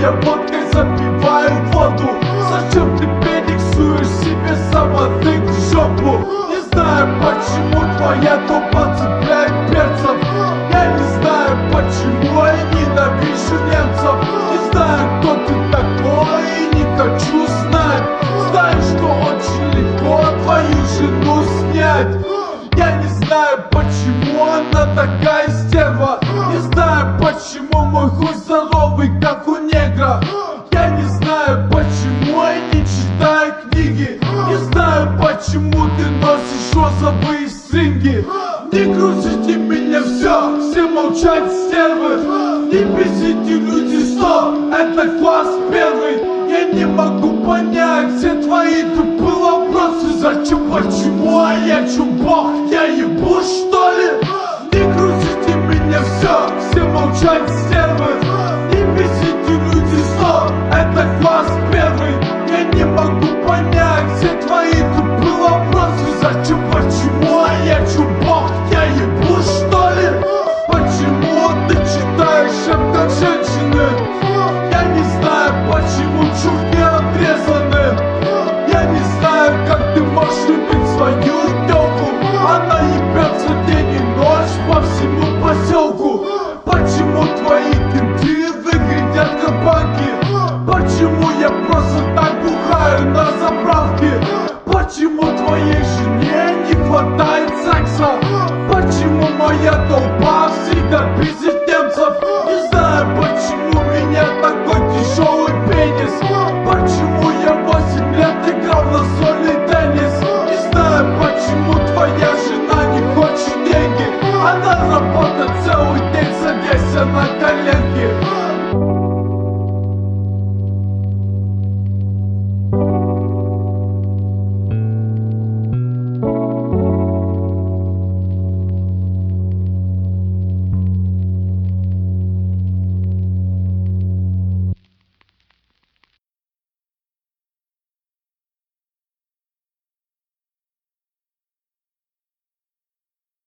я водкой запиваю воду. Зачем ты перексуешь себе самотык в жопу? Не знаю почему твоя тупо цепляет перцев. Я не знаю почему я ненавижу немцев. Не знаю кто ты такой и не хочу знать. Знаю, что очень легко твою жену снять. Я не знаю почему она такая стерва. Не знаю почему мой хуй здоровый как Я не знаю почему я не читаю книги. Не знаю почему ты носишь розовые стринги. Не грузите меня все, все молчать стервы. Не бесите люди сто, это класс первый. Я не могу понять все твои тупые вопросы. Зачем, почему, а я чё бог, я ебу